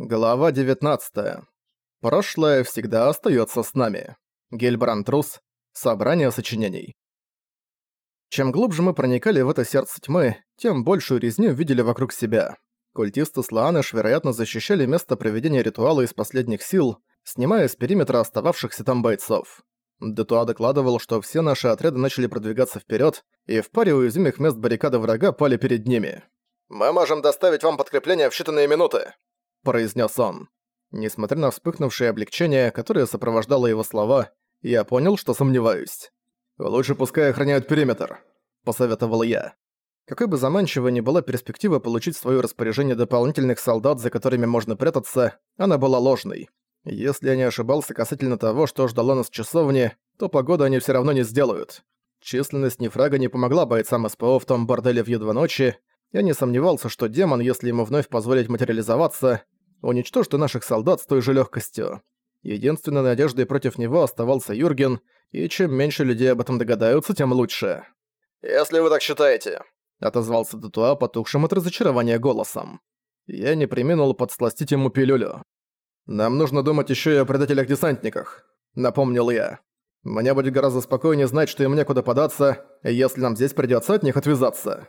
Глава 19. Прошлое всегда остается с нами. Гельбранд Рус. Собрание сочинений. Чем глубже мы проникали в это сердце тьмы, тем большую резню видели вокруг себя. Культисты Слаанеш, вероятно, защищали место проведения ритуала из последних сил, снимая с периметра остававшихся там бойцов. Детуа докладывал, что все наши отряды начали продвигаться вперед, и в паре уязвимых мест баррикады врага пали перед ними. «Мы можем доставить вам подкрепление в считанные минуты», — произнес он. Несмотря на вспыхнувшее облегчение, которое сопровождало его слова, я понял, что сомневаюсь. «Лучше пускай охраняют периметр», — посоветовал я. Какой бы заманчивой ни была перспектива получить в своё распоряжение дополнительных солдат, за которыми можно прятаться, она была ложной. Если я не ошибался касательно того, что ждало нас в часовне, то погоду они всё равно не сделают. Численность Нефрага не помогла бойцам СПО в том борделе в Е2 ночи, я не сомневался, что демон, если ему вновь позволить материализоваться, уничтожит и наших солдат с той же легкостью. Единственной надеждой против него оставался Юрген, и чем меньше людей об этом догадаются, тем лучше. «Если вы так считаете», — отозвался Датуа потухшим от разочарования голосом. Я не приминул подсластить ему пилюлю. «Нам нужно думать еще и о предателях-десантниках», — напомнил я. «Мне будет гораздо спокойнее знать, что им некуда податься, если нам здесь придется от них отвязаться».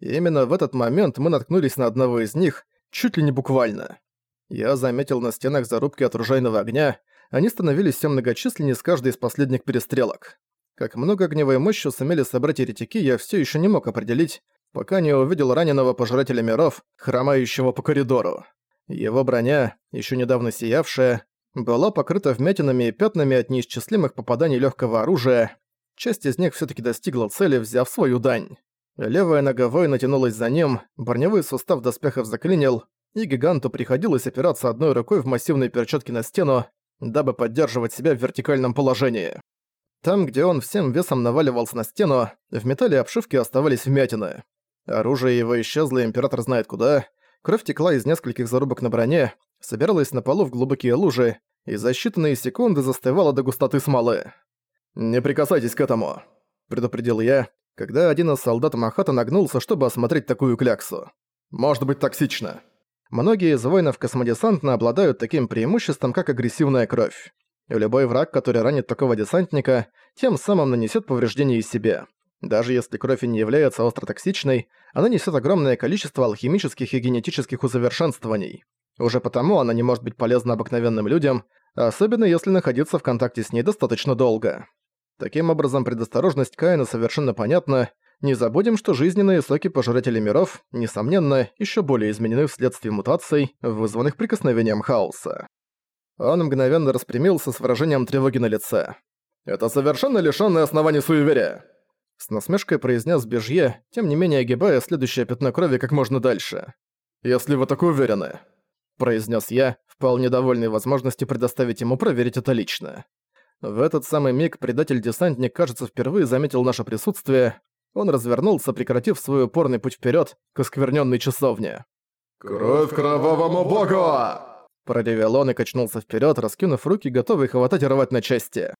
И именно в этот момент мы наткнулись на одного из них, чуть ли не буквально. Я заметил на стенах зарубки от ружейного огня, они становились все многочисленнее с каждой из последних перестрелок. Как много огневой мощи сумели собрать еретики, я все еще не мог определить, пока не увидел раненого пожирателя миров, хромающего по коридору. Его броня, еще недавно сиявшая, была покрыта вмятинами и пятнами от неисчислимых попаданий легкого оружия. Часть из них все таки достигла цели, взяв свою дань. Левая нога воина тянулась за ним, броневой сустав доспехов заклинил, и гиганту приходилось опираться одной рукой в массивной перчатке на стену, дабы поддерживать себя в вертикальном положении. Там, где он всем весом наваливался на стену, в металле обшивки оставались вмятины. Оружие его исчезло, император знает куда. Кровь текла из нескольких зарубок на броне, собиралась на полу в глубокие лужи и за считанные секунды застывала до густоты смолы. «Не прикасайтесь к этому», — предупредил я, когда один из солдат Махата нагнулся, чтобы осмотреть такую кляксу. «Может быть токсично». Многие из воинов космодесантно обладают таким преимуществом, как агрессивная кровь. Любой враг, который ранит такого десантника, тем самым нанесет повреждение и себе. Даже если кровь и не является остротоксичной, она несет огромное количество алхимических и генетических усовершенствований. Уже потому она не может быть полезна обыкновенным людям, особенно если находиться в контакте с ней достаточно долго. Таким образом, предосторожность Каина совершенно понятна. Не забудем, что жизненные соки пожирателей миров, несомненно, еще более изменены вследствие мутаций, вызванных прикосновением хаоса. Он мгновенно распрямился с выражением тревоги на лице. «Это совершенно лишённое оснований суеверия!» С насмешкой произнес Бежье, тем не менее огибая следующее пятно крови как можно дальше. «Если вы так уверены», — произнес я, вполне довольный возможностью предоставить ему проверить это лично. В этот самый миг предатель-десантник, кажется, впервые заметил наше присутствие. Он развернулся, прекратив свой упорный путь вперед к оскверненной часовне. «Кровь кровавому богу!» Проревел он и качнулся вперед, раскинув руки, готовый хватать и рвать на части.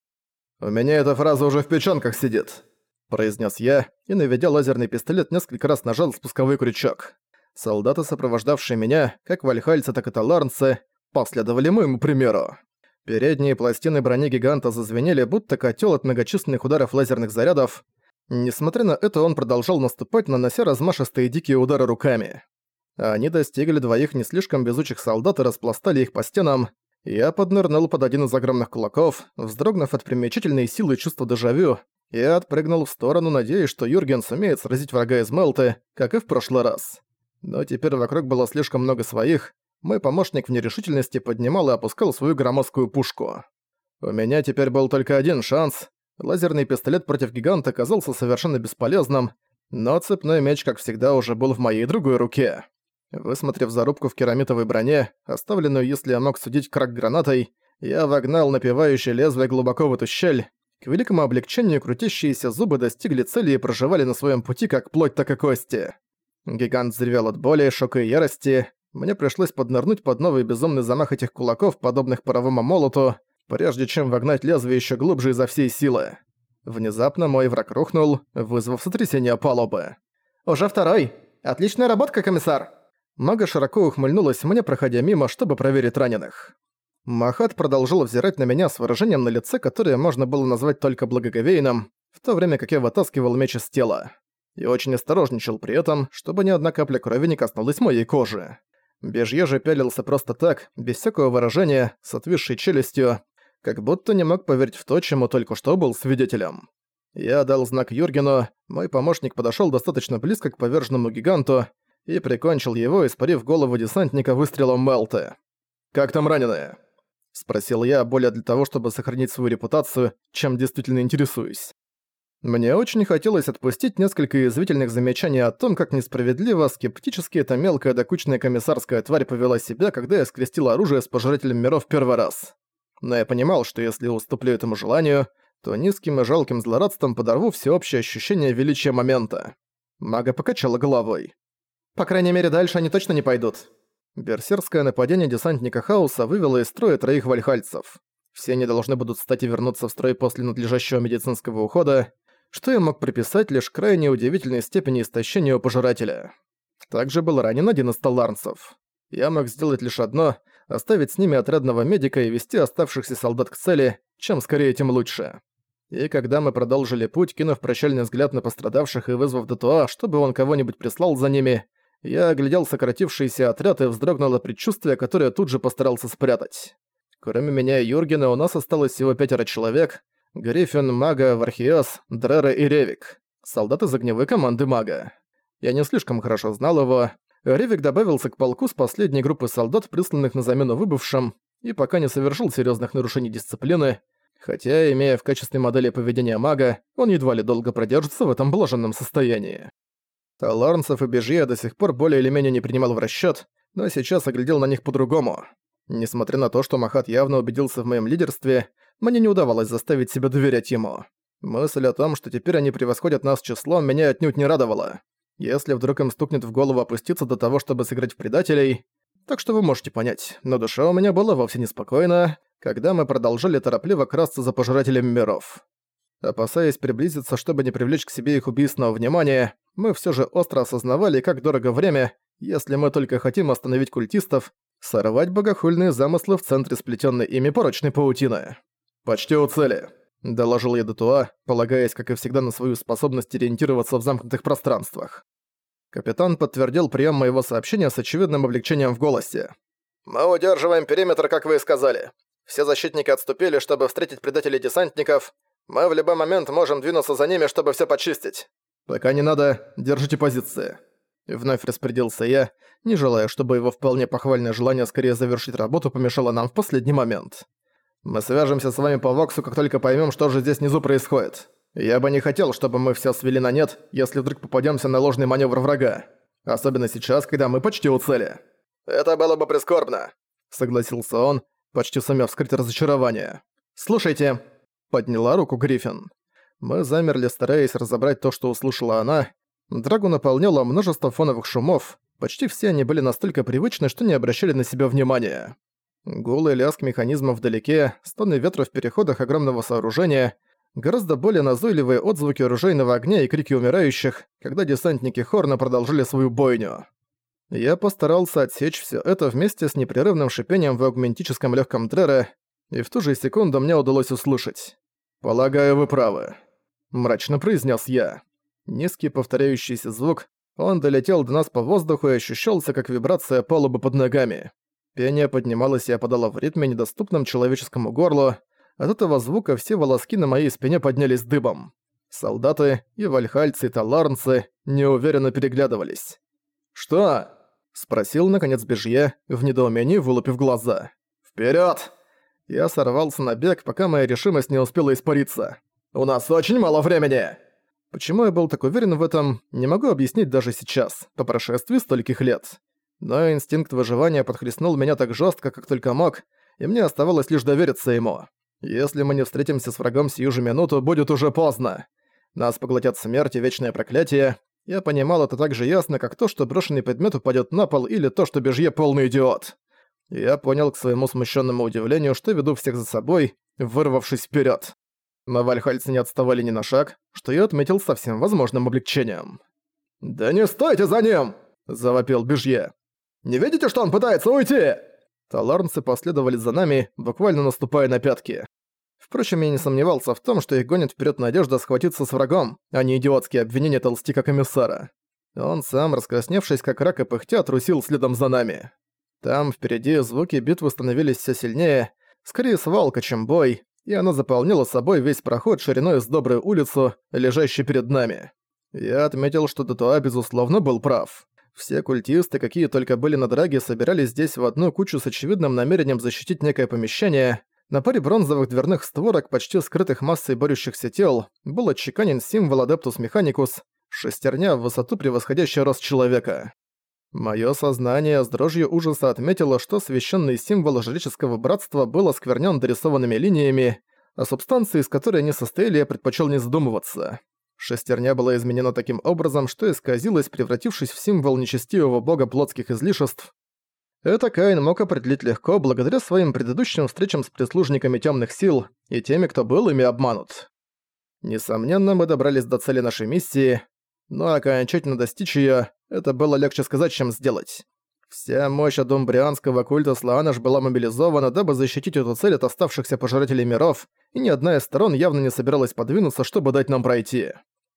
«У меня эта фраза уже в печёнках сидит», — произнес я, и, наведя лазерный пистолет, несколько раз нажал спусковой крючок. Солдаты, сопровождавшие меня, как вальхальцы, так и таларнцы, последовали моему примеру. Передние пластины брони гиганта зазвенели, будто котел от многочисленных ударов лазерных зарядов. Несмотря на это, он продолжал наступать, нанося размашистые дикие удары руками. Они достигли двоих не слишком безучих солдат и распластали их по стенам. Я поднырнул под один из огромных кулаков, вздрогнув от примечательной силы чувства дежавю, и отпрыгнул в сторону, надеясь, что Юрген сумеет сразить врага из Мелты, как и в прошлый раз. Но теперь вокруг было слишком много своих, мой помощник в нерешительности поднимал и опускал свою громоздкую пушку. У меня теперь был только один шанс. Лазерный пистолет против гиганта казался совершенно бесполезным, но цепной меч, как всегда, уже был в моей другой руке. Высмотрев зарубку в керамитовой броне, оставленную, если я мог судить, крак гранатой, я вогнал напевающее лезвие глубоко в эту щель. К великому облегчению крутящиеся зубы достигли цели и проживали на своем пути как плоть, так и кости. Гигант взревел от боли, шока и ярости. Мне пришлось поднырнуть под новый безумный замах этих кулаков, подобных паровому молоту, прежде чем вогнать лезвие еще глубже изо всей силы. Внезапно мой враг рухнул, вызвав сотрясение палубы. «Уже второй! Отличная работа, комиссар!» Мага широко ухмыльнулась мне, проходя мимо, чтобы проверить раненых. Махат продолжил взирать на меня с выражением на лице, которое можно было назвать только благоговейным, в то время как я вытаскивал меч из тела. И очень осторожничал при этом, чтобы ни одна капля крови не коснулась моей кожи. Бежье же пялился просто так, без всякого выражения, с отвисшей челюстью, как будто не мог поверить в то, чему только что был свидетелем. Я дал знак Юргену, мой помощник подошёл достаточно близко к поверженному гиганту и прикончил его, испарив голову десантника выстрелом Мелты. «Как там раненые?» — спросил я, более для того, чтобы сохранить свою репутацию, чем действительно интересуюсь. Мне очень хотелось отпустить несколько язвительных замечаний о том, как несправедливо, скептически эта мелкая докучная комиссарская тварь повела себя, когда я скрестил оружие с пожирателем миров первый раз. Но я понимал, что если уступлю этому желанию, то низким и жалким злорадством подорву всеобщее ощущение величия момента. Мага покачала головой. «По крайней мере, дальше они точно не пойдут». Берсерское нападение десантника Хаоса вывело из строя троих вальхальцев. Все они должны будут встать и вернуться в строй после надлежащего медицинского ухода, что я мог приписать лишь крайне удивительной степени истощения у пожирателя. Также был ранен один из таларнцев. Я мог сделать лишь одно — оставить с ними отрядного медика и вести оставшихся солдат к цели, чем скорее, тем лучше. И когда мы продолжили путь, кинув прощальный взгляд на пострадавших и вызвав Датуа, чтобы он кого-нибудь прислал за ними, я оглядел сократившийся отряд и вздрогнул от предчувствия, которое тут же постарался спрятать. Кроме меня и Юргена у нас осталось всего пятеро человек — Гриффин, Мага, Вархиос, Дрера и Ревик. Солдаты из огневой команды Мага. Я не слишком хорошо знал его. Ревик добавился к полку с последней группы солдат, присланных на замену выбывшим, и пока не совершил серьезных нарушений дисциплины, хотя, имея в качестве модели поведения мага, он едва ли долго продержится в этом блаженном состоянии. Таларнцев и Бежье до сих пор более или менее не принимал в расчет, но сейчас оглядел на них по-другому. Несмотря на то, что Махат явно убедился в моем лидерстве, мне не удавалось заставить себя доверять ему. Мысль о том, что теперь они превосходят нас числом, меня отнюдь не радовала. Если вдруг им стукнет в голову опуститься до того, чтобы сыграть в предателей... Так что вы можете понять, но душа у меня была вовсе неспокойна, когда мы продолжали торопливо красться за пожирателем миров. Опасаясь приблизиться, чтобы не привлечь к себе их убийственного внимания, мы все же остро осознавали, как дорого время, если мы только хотим остановить культистов, сорвать богохульные замыслы в центре сплетенной ими порочной паутины. «Почти у цели», — доложил я Датуа, полагаясь, как и всегда, на свою способность ориентироваться в замкнутых пространствах. Капитан подтвердил прием моего сообщения с очевидным облегчением в голосе. «Мы удерживаем периметр, как вы и сказали. Все защитники отступили, чтобы встретить предателей десантников. Мы в любой момент можем двинуться за ними, чтобы все почистить. Пока не надо, держите позиции». Вновь распорядился я, не желая, чтобы его вполне похвальное желание скорее завершить работу помешало нам в последний момент. Мы свяжемся с вами по Воксу, как только поймем, что же здесь внизу происходит. Я бы не хотел, чтобы мы все свели на нет, если вдруг попадемся на ложный маневр врага. Особенно сейчас, когда мы почти у цели. Это было бы прискорбно, согласился он, почти сумев скрыть разочарование. Слушайте, подняла руку Гриффин. Мы замерли, стараясь разобрать то, что услышала она. Драгу наполняло множество фоновых шумов. Почти все они были настолько привычны, что не обращали на себя внимания. Голый лязг механизма вдалеке, стоны ветра в переходах огромного сооружения, гораздо более назойливые отзвуки оружейного огня и крики умирающих, когда десантники Хорна продолжили свою бойню. Я постарался отсечь все это вместе с непрерывным шипением в аугментическом легком Дрера, и в ту же секунду мне удалось услышать. «Полагаю, вы правы», — мрачно произнес я. Низкий повторяющийся звук, он долетел до нас по воздуху и ощущался как вибрация палубы под ногами. Пение поднималось и опадало в ритме, недоступном человеческому горлу. От этого звука все волоски на моей спине поднялись дыбом. Солдаты, и вальхальцы, и таларнцы неуверенно переглядывались. «Что?» — спросил, наконец, Бежье, в недоумении вылупив глаза. «Вперёд!» Я сорвался на бег, пока моя решимость не успела испариться. «У нас очень мало времени!» Почему я был так уверен в этом, не могу объяснить даже сейчас, по прошествии стольких лет. Но инстинкт выживания подхлестнул меня так жестко, как только мог, и мне оставалось лишь довериться ему. Если мы не встретимся с врагом сию же минуту, будет уже поздно. Нас поглотят смерть и вечное проклятие. Я понимал это так же ясно, как то, что брошенный предмет упадет на пол, или то, что Бежье полный идиот. Я понял к своему смущенному удивлению, что веду всех за собой, вырвавшись вперед. Но вальхальцы не отставали ни на шаг, что я отметил со всем возможным облегчением. «Да не стойте за ним!» – завопил Бежье. Не видите, что он пытается уйти?» Таларнцы последовали за нами, буквально наступая на пятки. Впрочем, я не сомневался в том, что их гонит вперед надежда схватиться с врагом, а не идиотские обвинения толстяка-комиссара. Он сам, раскрасневшись как рак и пыхтя, трусил следом за нами. Там, впереди, звуки битвы становились все сильнее, скорее свалка, чем бой, и она заполнила собой весь проход шириной с добрую улицу, лежащую перед нами. Я отметил, что Датуа, безусловно, был прав. Все культисты, какие только были на драге, собирались здесь в одну кучу с очевидным намерением защитить некое помещение. На паре бронзовых дверных створок, почти скрытых массой борющихся тел, был отчеканен символ Адептус Механикус, шестерня в высоту превосходящая рост человека. Моё сознание с дрожью ужаса отметило, что священный символ жреческого братства был осквернён дорисованными линиями, а субстанции, из которой они состояли, я предпочёл не задумываться. Шестерня была изменена таким образом, что исказилась, превратившись в символ нечестивого бога плотских излишеств. Это Каин мог определить легко благодаря своим предыдущим встречам с прислужниками тёмных сил и теми, кто был ими обманут. Несомненно, мы добрались до цели нашей миссии, но окончательно достичь её — это было легче сказать, чем сделать. Вся мощь адумбрианского культа Слаанаш была мобилизована, дабы защитить эту цель от оставшихся пожирателей миров, и ни одна из сторон явно не собиралась подвинуться, чтобы дать нам пройти.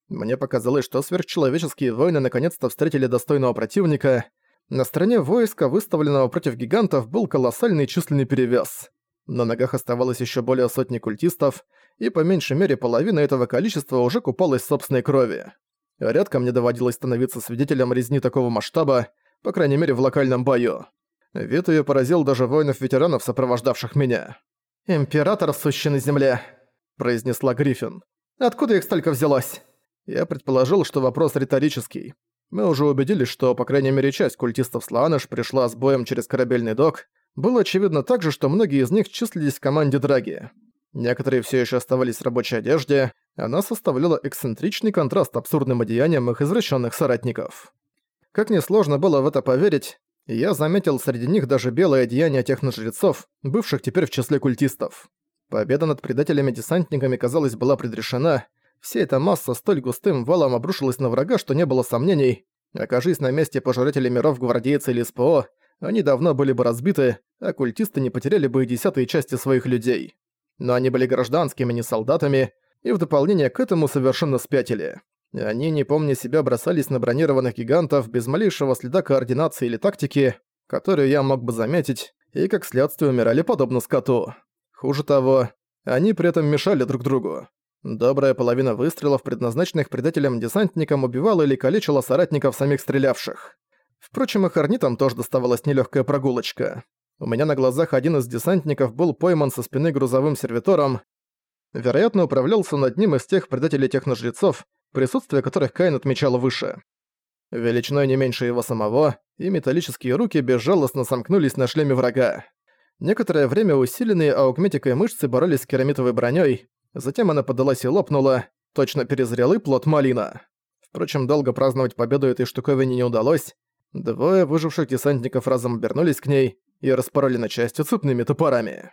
Мне показалось, что сверхчеловеческие воины наконец-то встретили достойного противника. На стороне войска, выставленного против гигантов, был колоссальный численный перевес. На ногах оставалось еще более сотни культистов, и по меньшей мере половина этого количества уже купалась в собственной крови. Редко мне доводилось становиться свидетелем резни такого масштаба, по крайней мере в локальном бою. Вид её поразил даже воинов-ветеранов, сопровождавших меня. «Император, сущий на земле», — произнесла Гриффин. «Откуда их столько взялось?» Я предположил, что вопрос риторический. Мы уже убедились, что, по крайней мере, часть культистов Слааныш пришла с боем через корабельный док. Было очевидно также, что многие из них числились в команде Драги. Некоторые все еще оставались в рабочей одежде, она составляла эксцентричный контраст абсурдным одеяниям их извращенных соратников. Как несложно было в это поверить, я заметил среди них даже белое одеяние техножрецов, бывших теперь в числе культистов. Победа над предателями-десантниками, казалось, была предрешена, вся эта масса столь густым валом обрушилась на врага, что не было сомнений. Окажись на месте пожирателей миров гвардейцы или СПО, они давно были бы разбиты, а культисты не потеряли бы и десятые части своих людей. Но они были гражданскими, не солдатами, и в дополнение к этому совершенно спятили. Они, не помня себя, бросались на бронированных гигантов без малейшего следа координации или тактики, которую я мог бы заметить, и как следствие умирали подобно скоту. Хуже того, они при этом мешали друг другу. Добрая половина выстрелов, предназначенных предателям-десантникам, убивала или калечила соратников самих стрелявших. Впрочем, и хорнитам тоже доставалась нелегкая прогулочка. У меня на глазах один из десантников был пойман со спины грузовым сервитором. Вероятно, управлялся над ним из тех предателей техножрецов, присутствие которых Кайн отмечал выше. Величиной не меньше его самого, и металлические руки безжалостно сомкнулись на шлеме врага. Некоторое время усиленные аугметикой мышцы боролись с керамитовой броней, затем она подалась и лопнула, точно перезрелый плод малина. Впрочем, долго праздновать победу этой штуковине не удалось. Двое выживших десантников разом обернулись к ней и распороли на части цепными топорами.